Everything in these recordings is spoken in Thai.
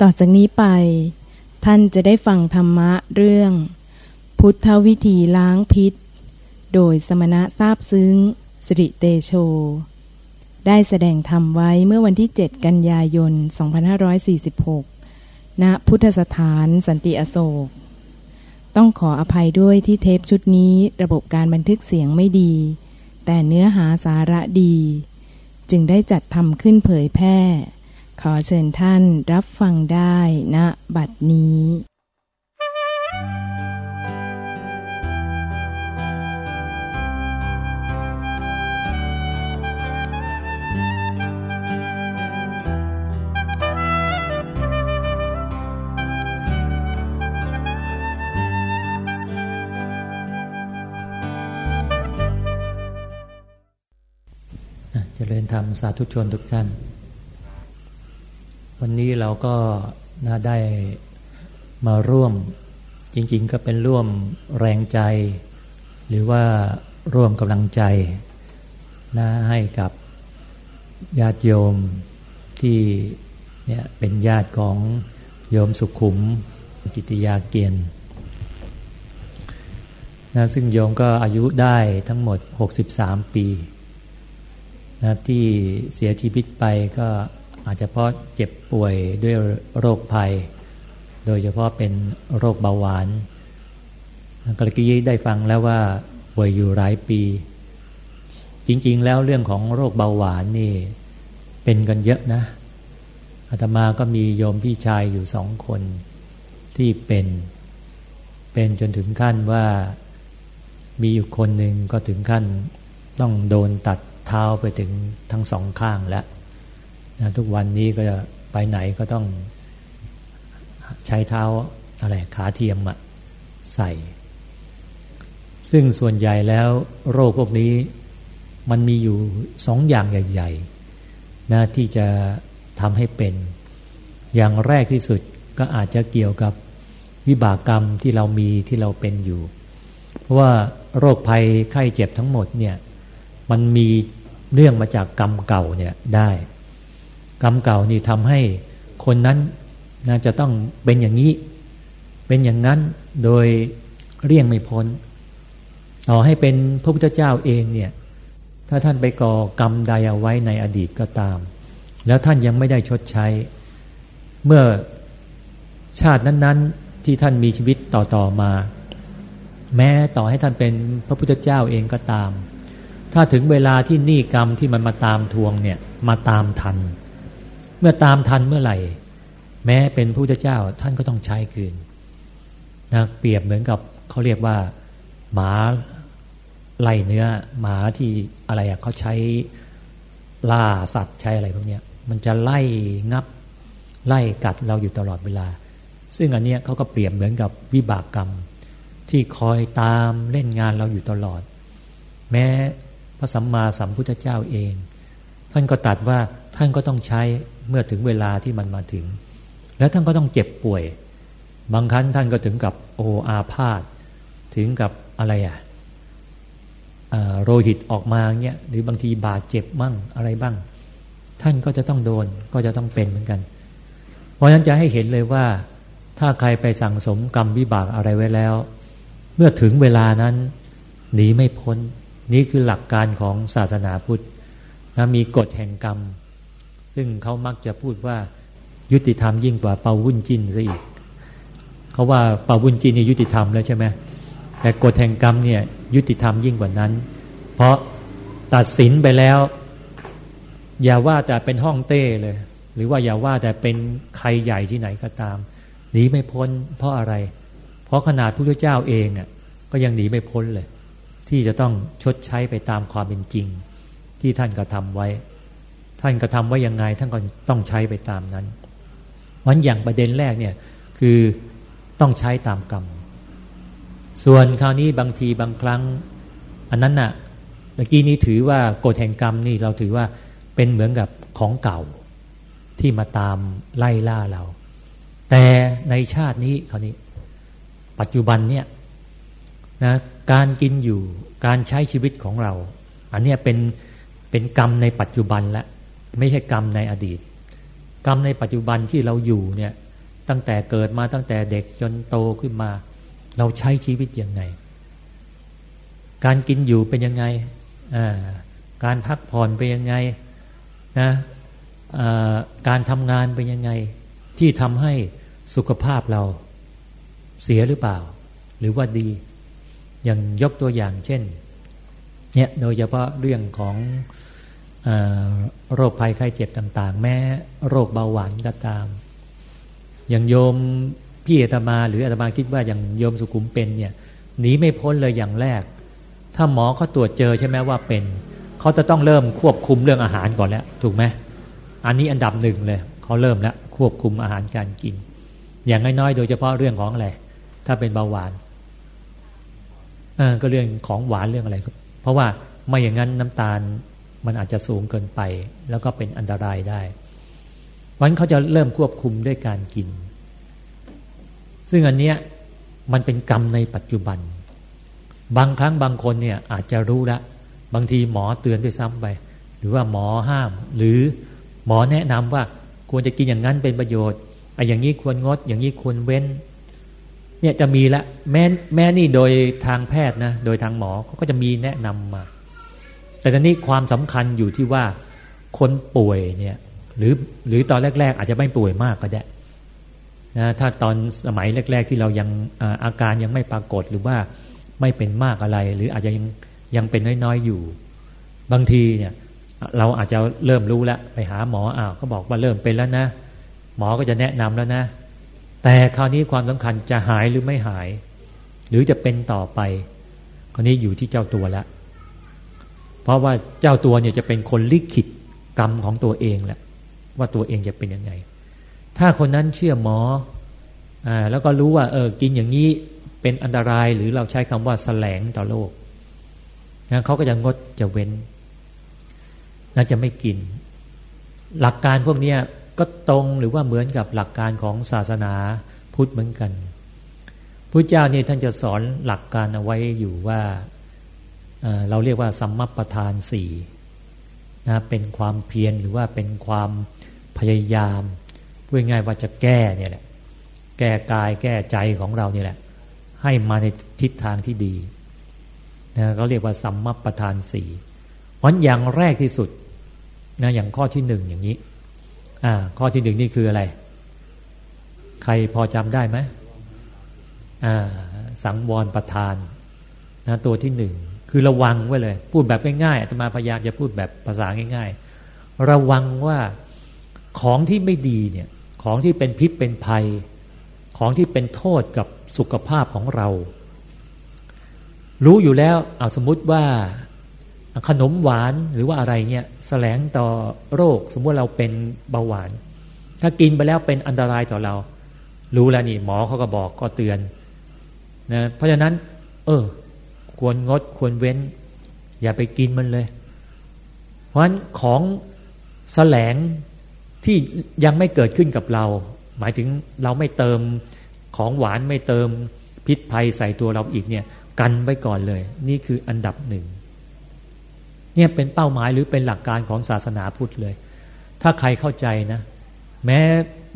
ต่อจากนี้ไป ท่านจะได้ฟังธรรมะเรื่อง พุทธวิธีล้างพิษ โดยสมณะทราบซึ้งสิริเตโช ได้แสดงธรรมไว้เมื่อวันที่ 7 กันยายน 2546 ณ พุทธสถานสันติอโศก ต้องขออภัยด้วยที่เทปชุดนี้ระบบการบันทึกเสียงไม่ดี แต่เนื้อหาสาระดี จึงได้จัดทำขึ้นเผยแพร่ ขอเชิญท่านรับฟังได้ณบัดนี้เจริญธรรมสาธุชนทุกท่าน วันนี้เราก็น่าได้มาร่วม จริง ๆ ก็เป็นร่วมแรงใจ หรือว่าร่วมกำลังใจนะให้กับญาติโยมที่เนี่ยเป็นญาติของโยมสุขุมกิติยาเกียนนะซึ่งโยมก็อายุได้ทั้งหมด 63 ปีนะที่เสียชีวิตไปก็ อาจจะเพราะเจ็บป่วยด้วยโรคภัย โดยเฉพาะเป็นโรคเบาหวานก็เลยกี้ได้ฟังแล้วว่าป่วยอยู่หลายปี จริง ๆ แล้วเรื่องของโรคเบาหวานนี่ เป็นกันเยอะนะอาตมาก็มีโยมพี่ชายอยู่สองคนที่เป็น เป็นจนถึงขั้นว่ามีอยู่คนหนึ่งก็ถึงขั้นต้องโดนตัดเท้าไปถึงทั้งสองข้างแล้ว นะทุกวันนี้ก็ไปไหนก็ต้องใช้เท้าอะไรขาเทียมอะใส่ ซึ่งส่วนใหญ่แล้วโรคพวกนี้มันมีอยู่สองอย่างใหญ่ๆนะที่จะทำให้เป็น อย่างแรกที่สุดก็อาจจะเกี่ยวกับวิบากกรรมที่เรามีที่เราเป็นอยู่ เพราะว่าโรคภัยไข้เจ็บทั้งหมดเนี่ยมันมีเนื่องมาจากกรรมเก่าเนี่ยได้ กรรมเก่านี่ทำให้คนนั้นน่าจะต้องเป็นอย่างนี้ เป็นอย่างนั้นโดยเรี่ยงไม่พ้น ต่อให้เป็นพระพุทธเจ้าเองเนี่ย ถ้าท่านไปก่อกรรมใดเอาไว้ในอดีตก็ตาม แล้วท่านยังไม่ได้ชดใช้ เมื่อชาตินั้น ๆ ที่ท่านมีชีวิตต่อ ๆ มา แม้ต่อให้ท่านเป็นพระพุทธเจ้าเองก็ตาม ถ้าถึงเวลาที่หนี้กรรมที่มันมาตามทวงเนี่ย มาตามทัน เมื่อตามทันเมื่อไหร่ แม้เป็นพระพุทธเจ้าท่านก็ต้องใช้คืนนะเปรียบเหมือนกับเขาเรียกว่า หมาไล่เนื้อ หมาที่อะไรอะเขาใช้ล่าสัตว์ใช้อะไรพวกนี้มันจะไล่งับ ไล่กัดเราอยู่ตลอดเวลา ซึ่งอันเนี้ยเขาก็เปรียบเหมือนกับวิบากกรรม ที่คอยตามเล่นงานเราอยู่ตลอด แม้พระสัมมาสัมพุทธเจ้าเอง ท่านก็ตัดว่า ท่านก็ต้องใช้เมื่อถึงเวลาที่มันมาถึง แล้วท่านก็ต้องเจ็บป่วย บางครั้งท่านก็ถึงกับโออาพาธถึงกับอะไรอะโรหิตออกมาเงี้ยหรือบางทีบาดเจ็บบ้างอะไรบ้าง ท่านก็จะต้องโดนก็จะต้องเป็นเหมือนกัน เพราะฉะนั้นจะให้เห็นเลยว่า ถ้าใครไปสั่งสมกรรมวิบากอะไรไว้แล้ว เมื่อถึงเวลานั้นหนีไม่พ้น นี่คือหลักการของศาสนาพุทธนะมีกฎแห่งกรรม ซึ่งเขามักจะพูดว่ายุติธรรมยิ่งกว่าเปาวุ่นจินซะอีกเขาว่าเปาวุ่นจินนี่ยุติธรรมแล้วใช่ไหมแต่กฎแห่งกรรมเนี่ยยุติธรรมยิ่งกว่านั้น เพราะตัดสินไปแล้ว อย่าว่าแต่เป็นห้องเต้เลย หรือว่าอย่าว่าแต่เป็นใครใหญ่ที่ไหนก็ตามหนีไม่พ้น เพราะอะไร เพราะขนาดพระเจ้าเองอะก็ยังหนีไม่พ้นเลย ที่จะต้องชดใช้ไปตามความเป็นจริง ที่ท่านกระทาไว้ ท่านกระทาไว้ยังไง ท่านก็ต้องใช้ไปตามนั้นวันอย่างประเด็นแรกเนี่ยคือต้องใช้ตามกรรม ส่วนคราวนี้บางทีบางครั้ง อันนั้นน่ะเมื่อกี้นี้ถือว่ากฎแห่งกรรมนี่เราถือว่าเป็นเหมือนกับของเก่าที่มาตามไล่ล่าเรา แต่ในชาตินี้คราวนี้ ปัจจุบันเนี่ยนะการกินอยู่การใช้ชีวิตของเรา อันนี้เป็นเป็นกรรมในปัจจุบันและ ไม่ใช่กรรมในอดีต กรรมในปัจจุบันที่เราอยู่เนี่ยตั้งแต่เกิดมาตั้งแต่เด็กจนโตขึ้นมา เราใช้ชีวิตยังไง การกินอยู่เป็นยังไง การพักผ่อนเป็นยังไงนะการทำงานเป็นยังไง ที่ทำให้สุขภาพเราเสียหรือเปล่า หรือว่าดีอย่างยกตัวอย่างเช่นเนี่ยโดยเฉพาะเรื่องของ โรคภัยไข้เจ็บต่าง ๆ แม้โรคเบาหวานก็ตาม อย่างโยมพี่อาตมา หรืออาตมาคิดว่าอย่างโยมสุขุมเป็นเนี่ยหนีไม่พ้นเลยอย่างแรก ถ้าหมอเขาตรวจเจอใช่ไหมว่าเป็นเขาจะต้องเริ่มควบคุมเรื่องอาหารก่อนแล้ว ถูกไหมอันนี้อันดับหนึ่งเลยเขาเริ่มแล้วควบคุมอาหารการกิน อย่างน้อยๆโดยเฉพาะเรื่องของอะไรถ้าเป็นเบาหวานอ่าก็เรื่องของหวานเรื่องอะไรเพราะว่าไม่อย่างนั้นน้ำตาล มันอาจจะสูงเกินไป แล้วก็เป็นอันตรายได้วันเขาจะเริ่มควบคุมด้วยการกิน ซึ่งอันเนี้ยมันเป็นกรรมในปัจจุบัน บางครั้งบางคนเนี่ยอาจจะรู้ละ บางทีหมอเตือนด้วยซ้ำไป หรือว่าหมอห้าม หรือหมอแนะนำว่าควรจะกินอย่างนั้นเป็นประโยชน์ไอ้อย่างนี้ควรงด อย่างนี้ควรเว้น เนี่ยจะมีละ แม้แม้นี่โดยทางแพทย์นะ โดยทางหมอเขาก็จะมีแนะนำมา แต่ตอนนี้ความสำคัญอยู่ที่ว่าคนป่วยเนี่ย หรือหรือตอนแรก ๆ อาจจะไม่ป่วยมากก็ได้นะถ้าตอนสมัยแรก ๆ ที่เรายังอาการยังไม่ปรากฏหรือว่าไม่เป็นมากอะไร หรืออาจจะยังยังเป็นน้อยๆอยู่ บางทีเนี่ย เราอาจจะเริ่มรู้แล้วไปหาหมออ้าวก็บอกว่าเริ่มเป็นแล้วนะ หมอก็จะแนะนำแล้วนะ แต่คราวนี้ความสำคัญจะหายหรือไม่หาย หรือจะเป็นต่อไปคราวนี้อยู่ที่เจ้าตัวแล้ว เพราะว่าเจ้าตัวเนี่ยจะเป็นคนลิขิตกรรมของตัวเองแหละ ว่าตัวเองจะเป็นยังไง ถ้าคนนั้นเชื่อหมออ่าแล้วก็รู้ว่าเออกินอย่างนี้เป็นอันตรายหรือเราใช้คำว่าแสลงต่อโลกนะเขาก็จะงดจะเว้นน่าจะไม่กิน หลักการพวกนี้ก็ตรงหรือว่าเหมือนกับหลักการของศาสนาพุทธเหมือนกันพระเจ้านี่ท่านจะสอนหลักการเอาไว้อยู่ว่า เราเรียกว่าสัมมัปทานสี่นะเป็นความเพียรหรือว่าเป็นความพยายามพูดง่ายว่าจะแก้เนี่ยแหละแก้กายแก้ใจของเราเนี่ยแหละ ให้มาในทิศทางที่ดีนะเขาเรียกว่าสัมมัปทานสี่วันอย่างแรกที่สุดนะอย่างข้อที่หนึ่งอย่างนี้อ่าข้อที่หนึ่งนี่คืออะไร ใครพอจำได้ไหมอ่าสังวรประทานนะตัวที่หนึ่ง คือระวังไว้เลย พูดแบบง่ายๆอาตมาพยายามจะพูดแบบภาษาง่าย ๆ ระวังว่าของที่ไม่ดีเนี่ย ของที่เป็นพิษเป็นภัย ของที่เป็นโทษกับสุขภาพของเรา รู้อยู่แล้วเอาสมมติว่าขนมหวานหรือว่าอะไรเนี่ยแสลงต่อโรค สมมติเราเป็นเบาหวาน ถ้ากินไปแล้วเป็นอันตรายต่อเรา รู้แล้วนี่หมอเขาก็บอกก็เตือนนะเพราะฉะนั้น เออ ควรงดควรเว้น อย่าไปกินมันเลย เพราะฉะนั้นของแสลงที่ยังไม่เกิดขึ้นกับเรา หมายถึงเราไม่เติมของหวานไม่เติมพิษภัยใส่ตัวเราอีกเนี่ยกันไว้ก่อนเลย นี่คืออันดับหนึ่งเนี่ยเป็นเป้าหมายหรือเป็นหลักการของศาสนาพุทธเลย ถ้าใครเข้าใจนะ แม้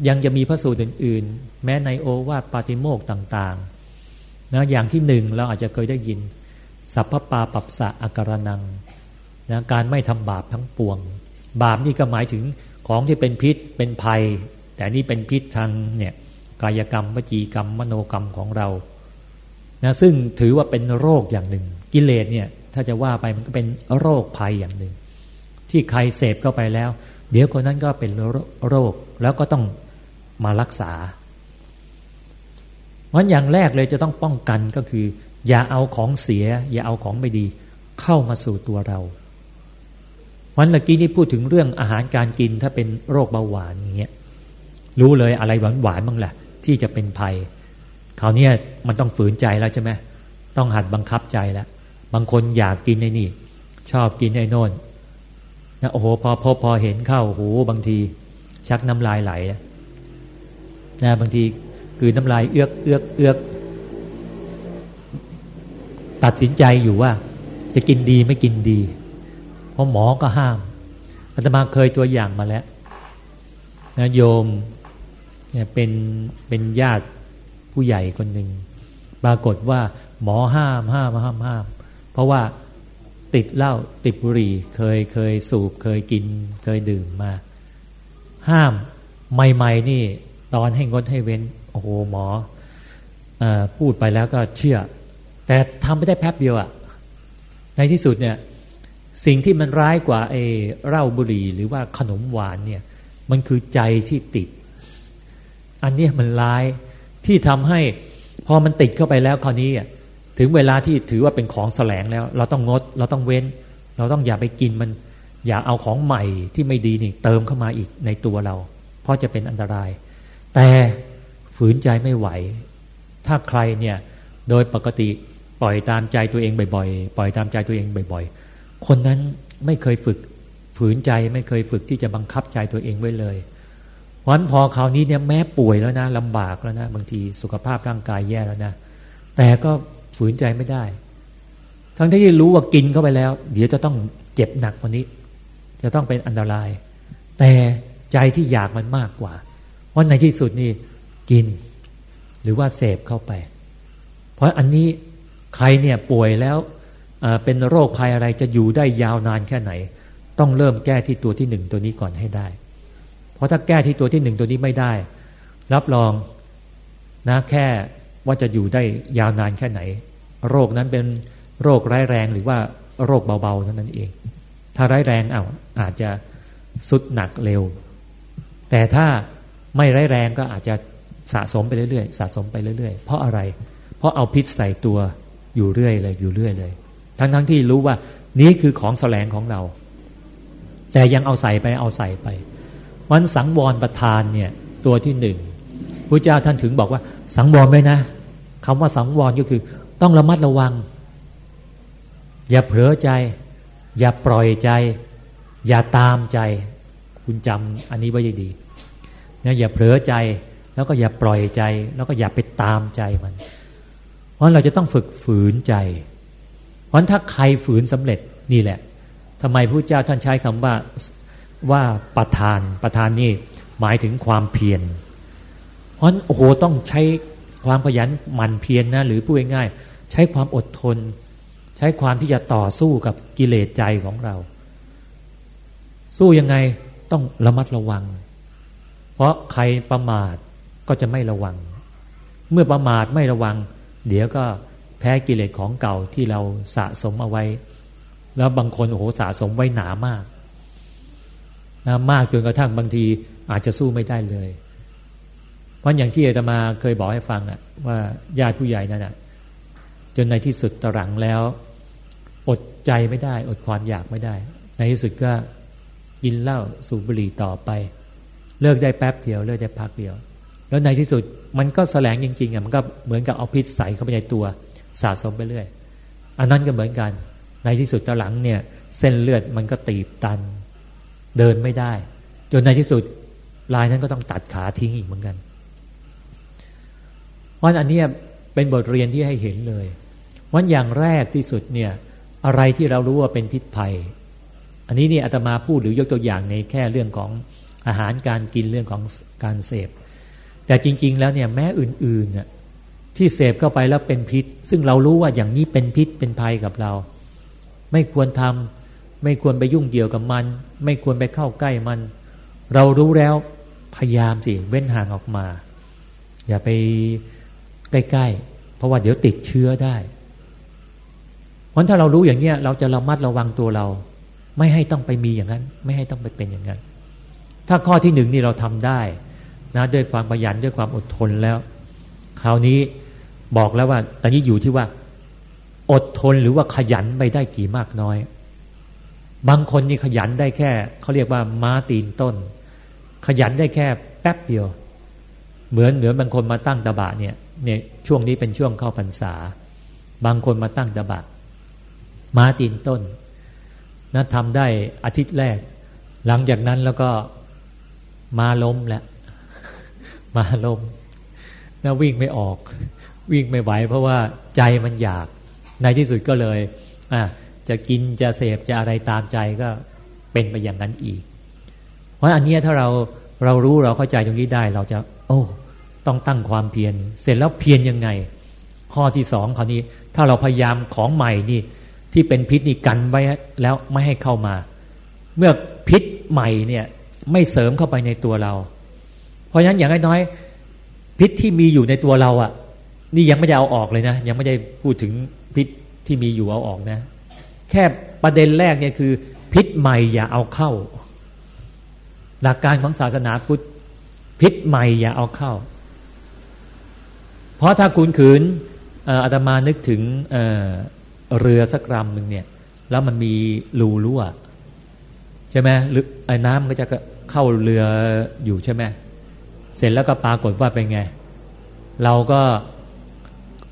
ยังจะมีพระสูตรอื่น ๆ แม้ในโอวาทปาติโมกต่าง ๆนะอย่างที่หนึ่งเราอาจจะเคยได้ยิน สัพพปาปับสะอาการนังนะการไม่ทำบาปทั้งปวง บาปนี่ก็หมายถึงของที่เป็นพิษเป็นภัย แต่นี่เป็นพิษทางเนี่ยกายกรรมวจีกรรม มโนกรรมของเรานะซึ่งถือว่าเป็นโรคอย่างหนึ่ง กิเลสเนี่ยถ้าจะว่าไปมันก็เป็นโรคภัยอย่างหนึ่ง ที่ใครเสพเข้าไปแล้ว เดี๋ยวคนนั้นก็เป็นโรคแล้วก็ต้องมารักษา เพราะอย่างแรกเลยจะต้องป้องกันก็คือ อย่าเอาของเสีย อย่าเอาของไม่ดี เข้ามาสู่ตัวเราวันเมื่อกี้นี่พูดถึงเรื่องอาหารการกินถ้าเป็นโรคเบาหวานอย่างเงี้ยรู้เลยอะไรหวานหวานบ้างแหละที่จะเป็นภัยคราวนี้มันต้องฝืนใจแล้วใช่ไหมต้องหัดบังคับใจแล้วบางคนอยากกินไอ้นี่ ชอบกินไอ้นนนะโอ้โหพอพอพอเห็นเข้าโอ้โหบางที ชักน้ำลายไหลนะบางที คือน้ำลายเอื้อกเอื้อกเอื้อกตัดสินใจอยู่ว่า จะกินดีไม่กินดี เพราะหมอก็ห้ามอาตมาเคยตัวอย่างมาแล้วนะโยมเนี่ยเป็นเป็นญาติผู้ใหญ่คนหนึ่งปรากฏว่า หมอห้ามห้ามห้ามห้าม เพราะว่าติดเหล้าติดบุหรี่ เคยเคยสูบเคยกิน เคยดื่มมา ห้ามใหม่ๆนี่ ตอนให้งดให้เว้น อ้โหหมออพูดไปแล้วก็เชื่อ แต่ทำไม่ได้แป๊บเดียวอะในที่สุดเนี่ย สิ่งที่มันร้ายกว่าไอ้เหล้าบุหรี่หรือว่าขนมหวานเนี่ย มันคือใจที่ติด อันนี้มันร้ายที่ทำให้พอมันติดเข้าไปแล้วคราวนี้ถึงเวลาที่ถือว่าเป็นของแสลงแล้ว เราต้องงด เราต้องเว้น เราต้องอย่าไปกินมัน อย่าเอาของใหม่ที่ไม่ดีนี่ เติมเข้ามาอีกในตัวเรา เพราะจะเป็นอันตราย แต่ ฝืนใจไม่ไหว ถ้าใครเนี่ย โดยปกติปล่อยตามใจตัวเองบ่อยๆ ปล่อยตามใจตัวเองบ่อย ๆ คนนั้นไม่เคยฝึก ฝืนใจไม่เคยฝึกที่จะบังคับใจตัวเองไว้เลยวันพอคราวนี้เนี่ยแม้ป่วยแล้วนะลำบากแล้วนะบางทีสุขภาพร่างกายแย่แล้วนะแต่ก็ฝืนใจไม่ได้ ทั้งที่รู้ว่ากินเข้าไปแล้ว เดี๋ยวจะต้องเจ็บหนักกว่านี้ จะต้องเป็นอันตราย แต่ใจที่อยากมันมากกว่าว่าในที่สุดนี่ กิน หรือว่าเสพเข้าไป เพราะอันนี้ใครเนี่ยป่วยแล้วเป็นโรคภัยอะไรจะอยู่ได้ยาวนานแค่ไหน ต้องเริ่มแก้ที่ตัวที่หนึ่งตัวนี้ก่อนให้ได้ เพราะถ้าแก้ที่ตัวที่หนึ่งตัวนี้ไม่ได้ รับรองนะแค่ว่าจะอยู่ได้ยาวนานแค่ไหน โรคนั้นเป็นโรคร้ายแรงหรือว่าโรคเบาๆเท่านั้นเอง ถ้าร้ายแรงเอาอาจจะสุดหนักเร็ว แต่ถ้าไม่ร้ายแรงก็อาจจะ สะสมไปเรื่อยๆ สะสมไปเรื่อยๆ เพราะอะไร เพราะเอาพิษใส่ตัวอยู่เรื่อยเลย อยู่เรื่อยเลย ทั้งๆทที่รู้ว่านี้คือของแสลงของเรา แต่ยังเอาใส่ไปเอาใส่ไปวันสังวรประทานเนี่ย ตัวที่หนึ่งพระเจ้าท่านถึงบอกว่า สังวรไว้นะคำว่าสังวรก็คือ ต้องระมัดระวัง อย่าเผลอใจ อย่าปล่อยใจ อย่าตามใจ คุณจำอันนี้ไว้ดีนะอย่าเผลอใจ แล้วก็อย่าปล่อยใจ แล้วก็อย่าไปตามใจมัน เพราะเราจะต้องฝึกฝืนใจ เพราะถ้าใครฝืนสำเร็จนี่แหละทำไมพระเจ้าท่านใช้คำว่าว่าประทานประทานนี่หมายถึงความเพียร เพราะโอ้โหต้องใช้ความขยันหมั่นเพียรนนะหรือพูดง่ายๆใช้ความอดทน ใช้ความที่จะต่อสู้กับกิเลสใจของเรา สู้ยังไงต้องระมัดระวัง เพราะใครประมาท ก็จะไม่ระวัง เมื่อประมาทไม่ระวัง เดี๋ยวก็แพ้กิเลสของเก่าที่เราสะสมเอาไว้ แล้วบางคนโอ้โหสะสมไว้หนามากนะมากจนกระทั่งบางทีอาจจะสู้ไม่ได้เลย เพราะอย่างที่อาตมาเคยบอกให้ฟังอะว่าญาติผู้ใหญ่นั่นอะจนในที่สุดตรังแล้ว อดใจไม่ได้ อดความอยากไม่ได้ ในที่สุดก็กินเหล้าสูบบุหรี่ต่อไป เลิกได้แป๊บเดียว เลิกได้พักเดียว แล้วในที่สุดมันก็แสลงจริงๆอะมันก็เหมือนกับเอาพิษใส่เข้าไปในตัวสะสมไปเรื่อยอันนั้นก็เหมือนกัน ในที่สุดตอหลังเนี่ย เส้นเลือดมันก็ตีบตัน เดินไม่ได้ จนในที่สุดลายนั้นก็ต้องตัดขาทิ้งอีกเหมือนกัน เพราะอันนี้เป็นบทเรียนที่ให้เห็นเลยวันอย่างแรกที่สุดเนี่ย อะไรที่เรารู้ว่าเป็นพิษภัย อันนี้เนี่ยอาตมาพูดหรือยกตัวอย่างในแค่เรื่องของอาหารการกินเรื่องของการเสพ แต่จริง ๆ แล้วเนี่ยแม้อื่นๆน่ะที่เสพเข้าไปแล้วเป็นพิษ ซึ่งเรารู้ว่าอย่างนี้เป็นพิษเป็นภัยกับเรา ไม่ควรทำไม่ควรไปยุ่งเกี่ยวกับมัน ไม่ควรไปเข้าใกล้มัน เรารู้แล้วพยายามสิเว้นห่างออกมา อย่าไปใกล้ๆ เพราะว่าเดี๋ยวติดเชื้อได้เพราะถ้าเรารู้อย่างเนี้ยเราจะระมัดระวังตัวเรา ไม่ให้ต้องไปมีอย่างนั้น ไม่ให้ต้องไปเป็นอย่างนั้น ถ้าข้อที่หนึ่งนี่เราทำได้ นะด้วยความประหยัดด้วยความอดทนแล้ว คราวนี้บอกแล้วว่า ตอนนี้อยู่ที่ว่า อดทนหรือว่าขยันไปได้กี่มากน้อย บางคนนี่ขยันได้แค่เขาเรียกว่าม้าตีนต้น ขยันได้แค่แป๊บเดียว เหมือนเหมือนบางคนมาตั้งตาบะเนี่ยเนี่ยช่วงนี้เป็นช่วงเข้าพรรษา บางคนมาตั้งตบะมาตีนต้นนะทำได้อาทิตย์แรก หลังจากนั้นแล้วก็มาล้มแล้ว มาลมนะวิ่งไม่ออก วิ่งไม่ไหว เพราะว่าใจมันอยาก ในที่สุดก็เลยอะจะกินจะเสพจะอะไรตามใจก็เป็นไปอย่างนั้นอีก เพราะอันนี้ถ้าเราเรารู้เราเข้าใจตรงนี้ได้ เราจะ โอ้ ต้องตั้งความเพียรเสร็จแล้วเพียรยังไง ข้อที่สองคราวนี้ ถ้าเราพยายามของใหม่นี่ ที่เป็นพิษนี่กันไว้แล้วไม่ให้เข้ามา เมื่อพิษใหม่เนี่ย ไม่เสริมเข้าไปในตัวเรา ราะฉะนั้นอย่างน้อยๆพิษที่มีอยู่ในตัวเราอะ่ะ นี่ยังไม่ได้เอาออกเลยนะ ยังไม่ได้พูดถึงพิษที่มีอยู่เอาออกนะ แค่ประเด็นแรกเนี่ยคือ พิษใหม่อย่าเอาเข้า หลักการของศาสนาพุทธพิษใหม่อย่าเอาเข้า เพราะถ้าคุณขืนอาตมานึกถึงเเรือสักลำหนึ่งเนี่ย แล้วมันมีรูรั่วใช่ไหมหรือไอ้น้ำก็จะเข้าเรืออยู่ใช่ไหม เสร็จแล้วก็ปรากฏว่าเป็นไง เราก็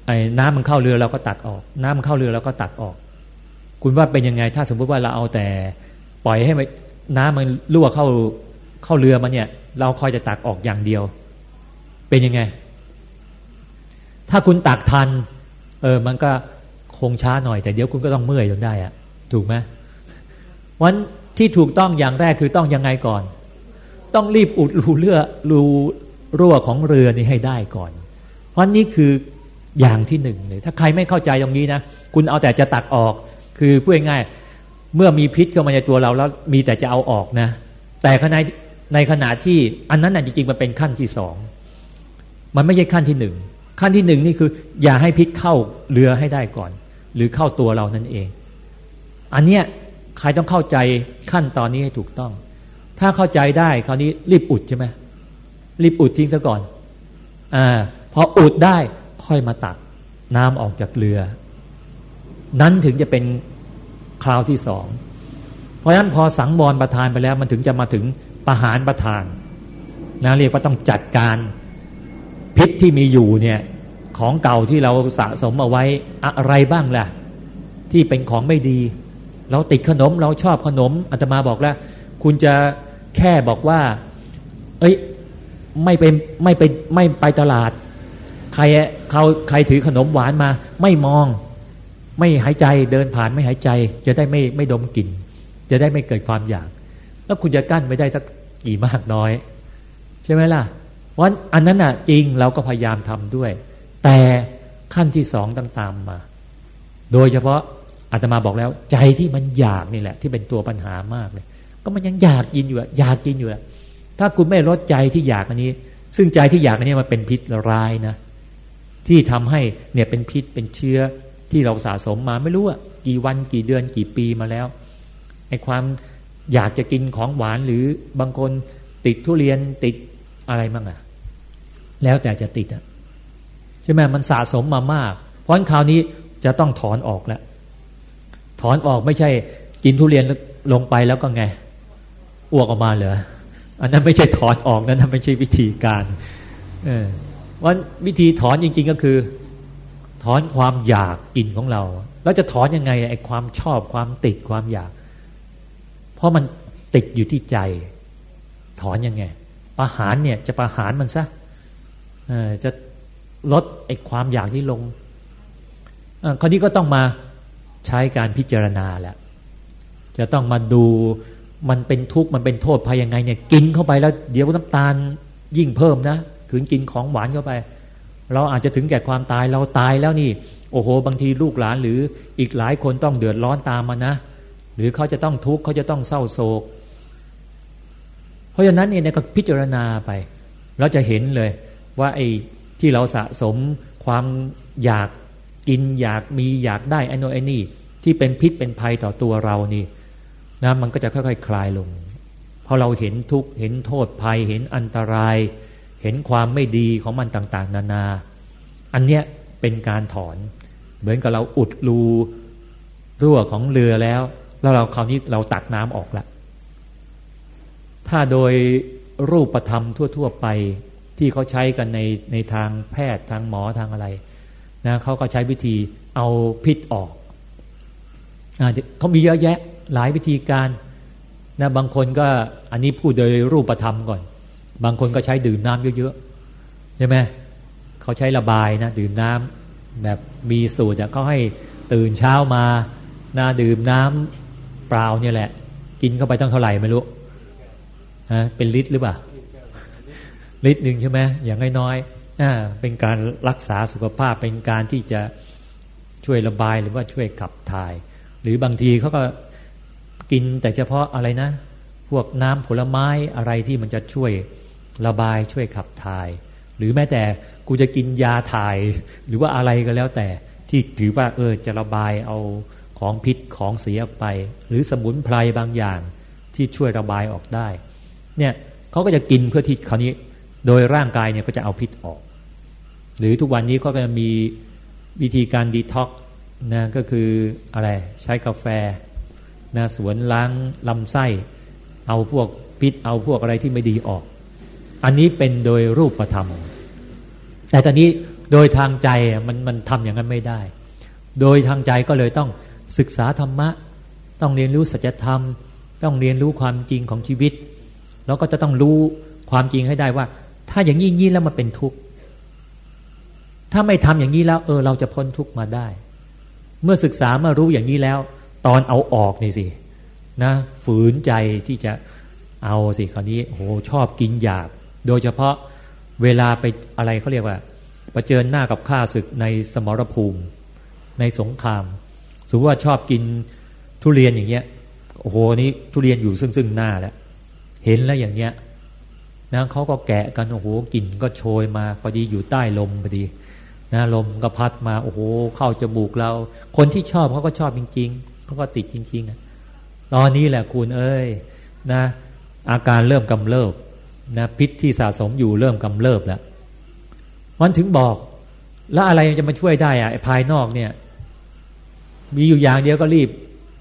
ไอ้น้ำมันเข้าเรือเราก็ตักออก น้ำมันเข้าเรือเราก็ตักออก คุณว่าเป็นยังไง ถ้าสมมติว่าเราเอาแต่ ปล่อยให้น้ำมันรั่วเข้าเข้าเรือมาเนี่ย เราคอยจะตักออกอย่างเดียว เป็นยังไง ถ้าคุณตักทัน เออ มันก็คงช้าหน่อย แต่เดี๋ยวคุณก็ต้องเมื่อยจนได้อะถูกไหมวันที่ถูกต้องอย่างแรกคือต้องยังไงก่อน ต้องรีบอุดรูเรือรูรั่วของเรือนี้ให้ได้ก่อน เพราะนี่คืออย่างที่หนึ่งเลย ถ้าใครไม่เข้าใจตรงนี้นะ คุณเอาแต่จะตักออก คือพูดง่ายเมื่อมีพิษเข้ามาในตัวเราแล้วมีแต่จะเอาออกนะ แต่ขณะในขณะที่อันนั้นน่ะจริงๆมันเป็นขั้นที่สอง มันไม่ใช่ขั้นที่หนึ่ง ขั้นที่หนึ่งนี่คือ อย่าให้พิษเข้าเรือให้ได้ก่อน หรือเข้าตัวเรานั่นเอง อันเนี้ยใครต้องเข้าใจขั้นตอนนี้ให้ถูกต้อง ถ้าเข้าใจได้คราวนี้รีบอุดใช่ไหมรีบอุดทิ้งซะก่อน อ่าพออุดได้ค่อยมาตักน้ำออกจากเรือ นั้นถึงจะเป็นคราวที่สอง เพราะฉะนั้นพอสังวรประทานไปแล้วมันถึงจะมาถึงประหารประทานนะเรียกว่าต้องจัดการพิษที่มีอยู่เนี่ยของเก่าที่เราสะสมเอาไว้อะไรบ้างล่ะ ที่เป็นของไม่ดี เราติดขนมเราชอบขนมอาตมาบอกแล้ว คุณจะ แค่บอกว่า เอ้ยไม่ไปไม่ไปไม่ไปตลาด ใครเขาใครถือขนมหวานมา ไม่มอง ไม่หายใจเดินผ่านไม่หายใจ จะได้ไม่ไม่ดมกลิ่นจะได้ไม่เกิดความอยาก แล้วคุณจะกั้นไม่ได้สักกี่มากน้อย ใช่ไหมล่ะเพราะอันนั้นอะจริงเราก็พยายามทำด้วย แต่ขั้นที่สองต้องตามมา โดยเฉพาะอาตมาบอกแล้ว ใจที่มันอยากนี่แหละ ที่เป็นตัวปัญหามากเลย ก็มันยังอยากกินอยู่อะอยากกินอยู่อะถ้าคุณไม่ลดใจที่อยากอันนี้ ซึ่งใจที่อยากอันนี้มันเป็นพิษร้ายนะ ที่ทำให้เนี่ยเป็นพิษเป็นเชื้อที่เราสะสมมาไม่รู้อะกี่วันกี่เดือนกี่ปีมาแล้วไอ้ความอยากจะกินของหวานหรือบางคนติดทุเรียนติดอะไรบ้างอะแล้วแต่จะติดอะใช่ไหมมันสะสมมามาก เพราะคราวนี้จะต้องถอนออกแล้วถอนออกไม่ใช่กินทุเรียนลงไปแล้วก็ไง อ้วกออกมาเหรออันนั้นไม่ใช่ถอนออกนั้นไม่ใช่วิธีการเออวันวิธีถอนจริง ๆก็คือ ถอนความอยากกินของเรา แล้วจะถอนยังไงไอ้ความชอบความติดความอยาก เพราะมันติดอยู่ที่ใจ ถอนยังไงประหารเนี่ยจะประหารมันซะจะลดไอ้ความอยากที่ลงคราวนี้ก็ต้องมาใช้การพิจารณาแหละจะต้องมาดู มันเป็นทุกข์มันเป็นโทษภายยังไงเนี่ย กินเข้าไปแล้ว เดี๋ยวน้ำตาลยิ่งเพิ่มนะถึงกินของหวานเข้าไป เราอาจจะถึงแก่ความตายเราตายแล้วนี่ โอ้โห บางทีลูกหลานหรืออีกหลายคนต้องเดือดร้อนตามมานะ หรือเขาจะต้องทุกข์เขาจะต้องเศร้าโศก เพราะฉะนั้นเนี่ยก็พิจารณาไป เราจะเห็นเลยว่าไอ้ที่เราสะสมความอยากกินอยากมีอยากได้ไอ้นไอ้นี่ ที่เป็นพิษเป็นภัยต่อตัวเรานี่ นะมันก็จะค่อยๆคคลายลงพอเราเห็นทุกเห็นโทษภัย เห็นอันตราย เห็นความไม่ดีของมันต่างๆ นานา อันเนี้ยเป็นการถอน เหมือนกับเราอุดรูรั่วของเรือแล้ว แล้วเราคราวนี้เราตักน้ำออกละถ้าโดยรูปธรรมทั่ว ๆ ไปที่เขาใช้กันในในทางแพทย์ทางหมอทางอะไรนะเขาก็ใช้วิธีเอาพิษออกเขามีเยอะแยะ หลายวิธีการนะบางคนก็อันนี้พูดโดยรูปธรรมก่อน บางคนก็ใช้ดื่มน้ำเยอะๆใช่ไหมเขาใช้ระบายนะดื่มน้ำแบบมีสูตรเขาให้ตื่นเช้ามานะดื่มน้ำเปล่าเนี่ยแหละ กินเข้าไปต้องเท่าไหร่ไม่รู้ฮะเป็นลิตรหรือเปล่าลิตรหนึ่งใช่ไหมอย่างน้อยๆเป็นการรักษาสุขภาพเป็นการที่จะช่วยระบายหรือว่าช่วยขับถ่าย หรือบางทีเขาก็ กินแต่เฉพาะอะไรนะ พวกน้ำผลไม้อะไรที่มันจะช่วยระบายช่วยขับถ่าย หรือแม้แต่กูจะกินยาถ่าย หรือว่าอะไรก็แล้วแต่ที่ถือว่าเออจะระบายเอาของพิษของเสียไป หรือสมุนไพรบางอย่างที่ช่วยระบายออกได้ เนี่ยเขาก็จะกินเพื่อที่คราวนี้ โดยร่างกายเนี่ยก็จะเอาพิษออก หรือทุกวันนี้ก็จะมีวิธีการดีท็อกนะก็คืออะไรใช้กาแฟ นะสวนล้างลำไส้ เอาพวกพิษเอาพวกอะไรที่ไม่ดีออก อันนี้เป็นโดยรูปธรรม แต่ตอนนี้โดยทางใจมันมันทำอย่างนั้นไม่ได้ โดยทางใจก็เลยต้องศึกษาธรรมะ ต้องเรียนรู้สัจธรรม ต้องเรียนรู้ความจริงของชีวิต แล้วก็จะต้องรู้ความจริงให้ได้ว่า ถ้าอย่างนี้นี้แล้วมันเป็นทุกข์ถ้าไม่ทำอย่างนี้แล้ว เออ เราจะพ้นทุกข์มาได้ เมื่อศึกษามารู้อย่างนี้แล้ว ตอนเอาออกนี่สินะฝืนใจที่จะเอาสิคราวนี้โหชอบกินหยาบ โดยเฉพาะเวลาไปอะไรเขาเรียกว่าประเจิญหน้ากับข้าศึกในสมรภูมิ ในสงคราม สมมติว่าชอบกินทุเรียนอย่างเงี้ยโอ้โหนี้ทุเรียนอยู่ซึ่งซึ่งหน้าแล้วเห็นแล้วอย่างเงี้ยนะเขาก็แกะกันโอ้โหกลิ่นก็โชยมาพอดีอยู่ใต้ลมพอดีนะลมก็พัดมาโอ้โหเข้าจมูกเรา คนที่ชอบเขาก็ชอบจริง ๆ เขาก็ติดจริงๆตอนนี้แหละคุณเอ้ยนะ อาการเริ่มกำเริบนะพิษที่สะสมอยู่เริ่มกำเริบแล้วมันถึงบอก แล้วอะไรจะมาช่วยได้อะภายนอกเนี่ย มีอยู่อย่างเดียวก็รีบ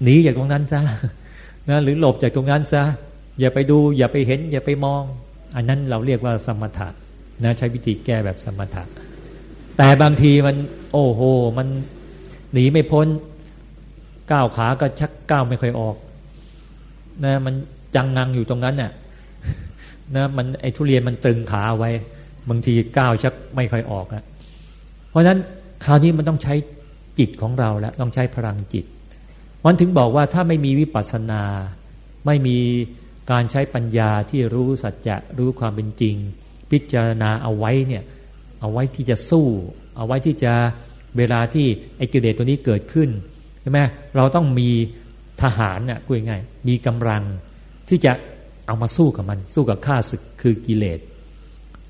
หนีจากตรงนั้นซะนะหรือหลบจากตรงนั้นซะอย่าไปดู อย่าไปเห็น อย่าไปมอง อันนั้นเราเรียกว่าสมถะนะใช้วิธีแก้แบบสมถะแต่บางทีมัน โอ้โห มันหนีไม่พ้น ก้าวขาก็ชักก้าวไม่ค่อยออกนะมันจังงังอยู่ตรงนั้นเนี่ยนะมันไอ้ทุเรียนมันตึงขาไว้ บางทีก้าวชักไม่ค่อยออกอะเพราะฉะนั้นคราวนี้มันต้องใช้จิตของเราแล้วต้องใช้พลังจิตมันถึงบอกว่าถ้าไม่มีวิปัสสนา ไม่มีการใช้ปัญญาที่รู้สัจจะรู้ความเป็นจริง พิจารณาเอาไว้เนี่ย เอาไว้ที่จะสู้ เอาไว้ที่จะเวลาที่ไอ้กิเลสตัวนี้เกิดขึ้น ช่ไหมเราต้องมีทหารเนี่ยพูดง่ายมีกำลังที่จะเอามาสู้กับมัน สู้กับข้าศึกคือกิเลส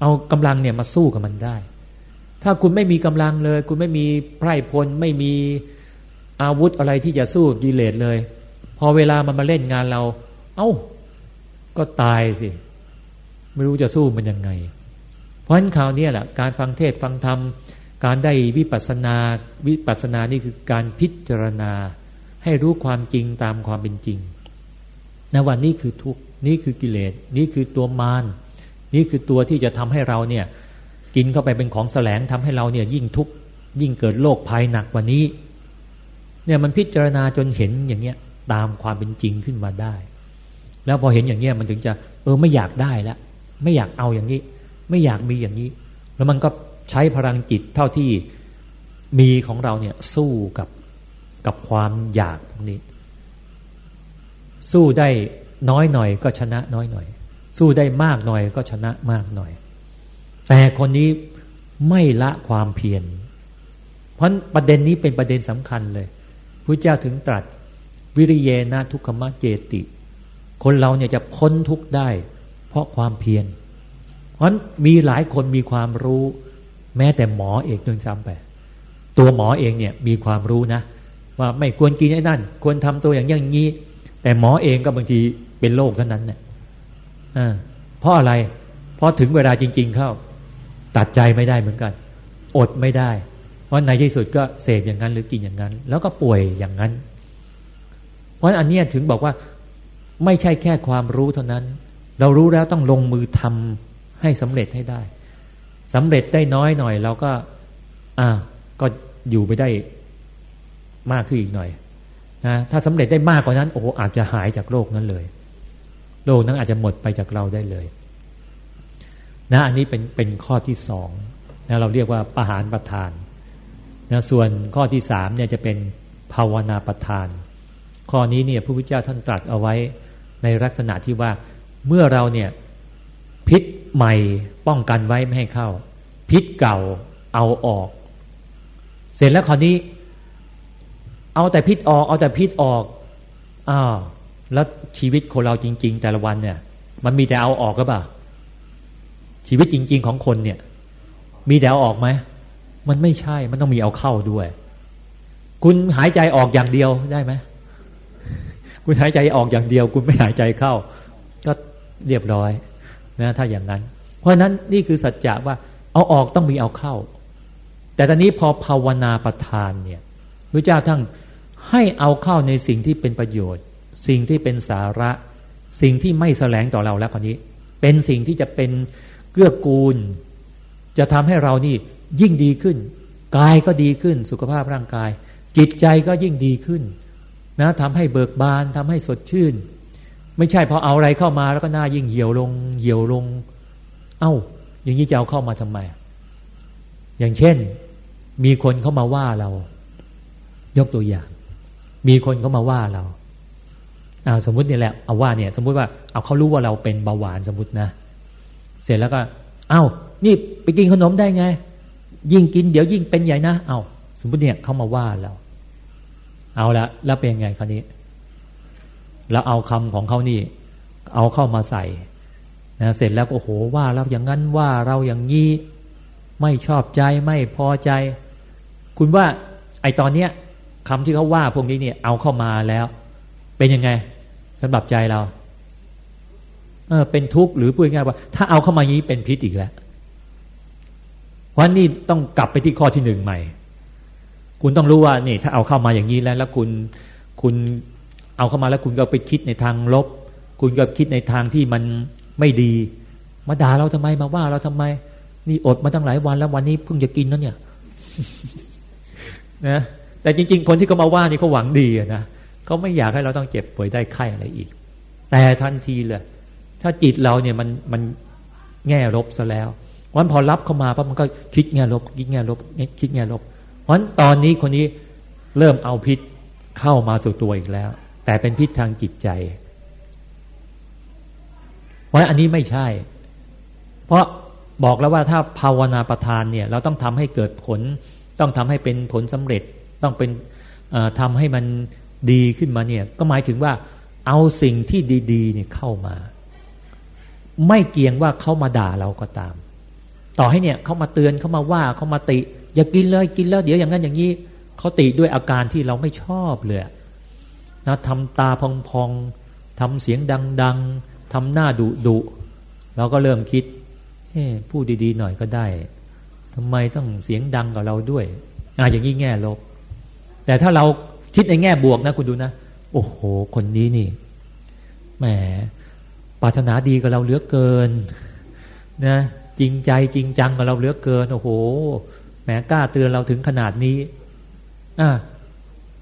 เอากำลังเนี่ยมาสู้กับมันได้ ถ้าคุณไม่มีกำลังเลย คุณไม่มีไพร่พลไม่มีอาวุธอะไรที่จะสู้กิเลสเลย พอเวลามันมาเล่นงานเรา เอา้า ก็ตายสิ ไม่รู้จะสู้มันยังไง เพราะฉะนั้นคราวนี้แหละการฟังเทศฟังธรรม การได้วิปัสนาวิปัสนานี่คือการพิจารณา ให้รู้ความจริงตามความเป็นจริงนะว่านี่คือทุกนี่คือกิเลสนี่คือตัวมารนี่คือตัวที่จะทำให้เราเนี่ยกินเข้าไปเป็นของแสลงทำให้เราเนี่ยยิ่งทุกข์ยิ่งเกิดโรคภัยหนักกว่านี้ เนี่ยมันพิจารณาจนเห็นอย่างเงี้ยตามความเป็นจริงขึ้นมาได้ แล้วพอเห็นอย่างเงี้ยมันถึงจะ เออไม่อยากได้แล้วไม่อยากเอาอย่างนี้ ไม่อยากมีอย่างนี้ แล้วมันก็ ใช้พลังจิตเท่าที่มีของเราเนี่ยสู้กับกับความอยากพวกนี้ สู้ได้น้อยหน่อยก็ชนะน้อยหน่อย สู้ได้มากหน่อยก็ชนะมากหน่อย แต่คนนี้ไม่ละความเพียรเพราะประเด็นนี้เป็นประเด็นสำคัญเลยพระเจ้าถึงตรัสวิริเยนะทุกขมะเจติ คนเราเนี่ยจะพ้นทุกข์ได้ เพราะความเพียรเพราะมีหลายคนมีความรู้ แม้แต่หมอเอกนึงซ้ำไป ตัวหมอเองเนี่ยมีความรู้นะ ว่าไม่ควรกินไอ้นั่น ควรทำตัวอย่างอย่างนี้ แต่หมอเองก็บางทีเป็นโรคเท่านั้นเนี่ยเพราะอะไร เพราะถึงเวลาจริง ๆ เข้า ตัดใจไม่ได้เหมือนกัน อดไม่ได้ เพราะในที่สุดก็เสพอย่างนั้นหรือกินอย่างนั้น แล้วก็ป่วยอย่างนั้น เพราะอันนี้ถึงบอกว่าไม่ใช่แค่ความรู้เท่านั้น เรารู้แล้วต้องลงมือทำให้สำเร็จให้ได้ สำเร็จได้น้อยหน่อยเราก็ อ่า ก็อยู่ไปได้มากขึ้นอีกหน่อยนะถ้าสำเร็จได้มากกว่านั้น โอ้โหอาจจะหายจากโรคนั้นเลยโลกนั้นอาจจะหมดไปจากเราได้เลยนะอันนี้เป็นเป็นข้อที่สองนะเราเรียกว่าประหารประทานนะส่วนข้อที่สามเนี่ยจะเป็นภาวนาประทาน ข้อนี้เนี่ยพระพุทธเจ้าท่านตรัสเอาไว้ในลักษณะที่ว่าเมื่อเราเนี่ยพิษ ใหม่ป้องกันไว้ไม่ให้เข้า พิษเก่าเอาออก เสร็จแล้วคราวนี้ เอาแต่พิษออก เอาแต่พิษออกอ้าวแล้วชีวิตคนเราจริง ๆ แต่ละวันเนี่ย มันมีแต่เอาออกก็ป่ะชีวิตจริง ๆ ของคนเนี่ย มีแต่เอาออกไหมมันไม่ใช่มันต้องมีเอาเข้าด้วย คุณหายใจออกอย่างเดียวได้ไหมคุณหายใจออกอย่างเดียว คุณไม่หายใจเข้า ก็เรียบร้อย นะถ้าอย่างนั้น เพราะนั้นนี่คือสัจจะว่าเอาออกต้องมีเอาเข้า แต่ตอนนี้พอภาวนาประทานเนี่ยพระเจ้าทั้งให้เอาเข้าในสิ่งที่เป็นประโยชน์ สิ่งที่เป็นสาระ สิ่งที่ไม่แสลงต่อเราแล้วคนนี้ เป็นสิ่งที่จะเป็นเกื้อกูล จะทำให้เรานี่ยิ่งดีขึ้น กายก็ดีขึ้น สุขภาพร่างกาย จิตใจก็ยิ่งดีขึ้นนะทำให้เบิกบานทำให้สดชื่น ไม่ใช่พอเอาอะไรเข้ามาแล้วก็หน้ายิ่งเหี่ยวลงเหี่ยวลง เอา้า อย่างนี้จะเอาเข้ามาทำไม อย่างเช่น มีคนเข้ามาว่าเรา ยกตัวอย่าง มีคนเข้ามาว่าเราอาสมมุตินี่แหละเอาว่าเนี่ย สมมุติว่าเอาเขารู้ว่าเราเป็นเบาหวานสมมตินะ เสร็จแล้วก็ เอา้า นี่ไปกินขนมได้ไง ยิ่งกินเดี๋ยวยิ่งเป็นใหญ่นะเอาสมมติเนี่ยเขามาว่าเรา เอาละแล้วเป็นไงคราวนี้ แล้วเอาคำของเขานี่ เอาเข้ามาใส่นะเสร็จแล้วโอ้โหว่าเราอย่างนั้นว่าเราอย่างนี้ไม่ชอบใจไม่พอใจ คุณว่า ไอตอนเนี้ยคำที่เขาว่าพวกนี้เนี่ยเอาเข้ามาแล้ว เป็นยังไงสำหรับใจเราเออเป็นทุกข์หรือพูดง่ายว่า ถ้าเอาเข้ามาอย่างนี้เป็นพิษอีกแล้วเพราะนี่ต้องกลับไปที่ข้อที่หนึ่งใหม่ คุณต้องรู้ว่านี่ ถ้าเอาเข้ามาอย่างนี้แล้ว แล้วคุณคุณ เอาเข้ามาแล้วคุณก็ไปคิดในทางลบ คุณก็คิดในทางที่มันไม่ดี มาด่าเราทำไมมาว่าเราทำไม นี่อดมาตั้งหลายวันแล้ววันนี้เพิ่งจะกินนั่นเนี่ยนะแต่จริง ๆ คนที่เขามาว่านี่เขาหวังดีนะเขาไม่อยากให้เราต้องเจ็บป่วยได้ไข้อะไรอีก แต่ทันทีเลยถ้าจิตเราเนี่ยมันมันแง่ลบซะแล้ววันพอรับเข้ามาปั๊บมันก็คิดแง่ลบ คิดแง่ลบคิดแง่ลบเพราะตอนนี้คนนี้เริ่มเอาพิษเข้ามาสู่ตัวอีกแล้ว แต่เป็นพิษทางจิตใจ เพราะอันนี้ไม่ใช่ เพราะบอกแล้วว่าถ้าภาวนาประทานเนี่ย เราต้องทำให้เกิดผล ต้องทำให้เป็นผลสำเร็จ ต้องเป็นทำให้มันดีขึ้นมาเนี่ย ก็หมายถึงว่า เอาสิ่งที่ดีๆเนี่ยเข้ามา ไม่เกี่ยงว่าเขามาด่าเราก็ตาม ต่อให้เนี่ยเขามาเตือนเขามาว่าเขามาติ อย่ากินเลยกินแล้วเดี๋ยวอย่างนั้นอย่างนี้เขาติด้วยอาการที่เราไม่ชอบเลย นะทำตาพองๆทำเสียงดัง ๆทำหน้าดุดุเราก็เริ่มคิดเฮ้พูดดีๆหน่อยก็ได้ทำไมต้องเสียงดังกับเราด้วยอ่าอย่างนี้แง่ลบ แต่ถ้าเราคิดในแง่บวกนะคุณดูนะ โอ้โห คนนี้นี่แหมปรารถนาดีกับเราเหลือเกิน นะ จริงใจจริงจังกับเราเหลือเกิน โอ้โหแหมกล้าเตือนเราถึงขนาดนี้อ่า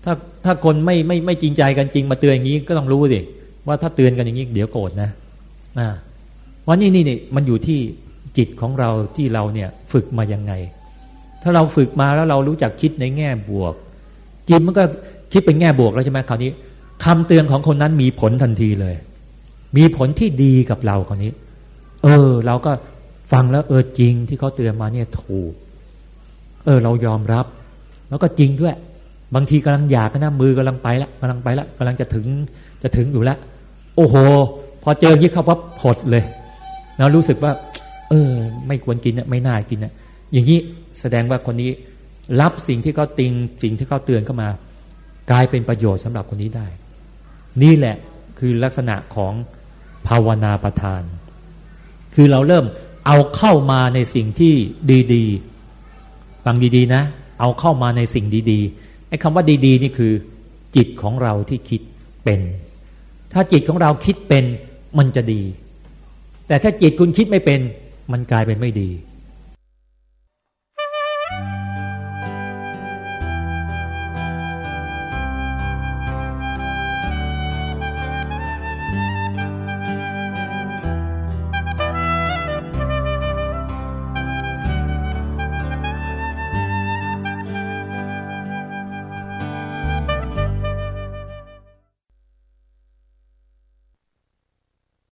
ถ้าถ้าคนไม่ไม่ไม่จริงใจกันจริงมาเตือนอย่างนี้ก็ต้องรู้สิว่าถ้าเตือนกันอย่างนี้เดี๋ยวโกรธนะอ่าวันนี้นี่นี่มันอยู่ที่จิตของเราที่เราเนี่ยฝึกมายังไง ถ้าเราฝึกมาแล้วเรารู้จักคิดในแง่บวก จิตมันก็คิดเป็นแง่บวกแล้วใช่ไหมคราวนี้คำเตือนของคนนั้นมีผลทันทีเลย มีผลที่ดีกับเราคราวนี้ เออ เราก็ฟังแล้วเออจริงที่เขาเตือนมาเนี่ยถูก เออ เรายอมรับ แล้วก็จริงด้วย บางทีกำลังอยากนะมือกำลังไปแล้วกำลังไปแล้วกำลังจะถึงจะถึงอยู่แล้วโอ้โห พอเจอยิ่งเข้าปั๊บผดเลยเรารู้สึกว่า เออ ไม่ควรกินนะไม่น่ากินนะอย่างนี้แสดงว่าคนนี้รับสิ่งที่เขาติงสิ่งที่เขาเตือนเข้ามา กลายเป็นประโยชน์สำหรับคนนี้ได้ นี่แหละคือลักษณะของภาวนาประทาน คือเราเริ่มเอาเข้ามาในสิ่งที่ดี ๆ ฟังดี ๆ นะ เอาเข้ามาในสิ่งดี ๆ ไอ้คำว่าดี ๆ นี่คือ จิตของเราที่คิดเป็น ถ้าจิตของเราคิดเป็นมันจะดี แต่ถ้าจิตคุณคิดไม่เป็น มันกลายเป็นไม่ดี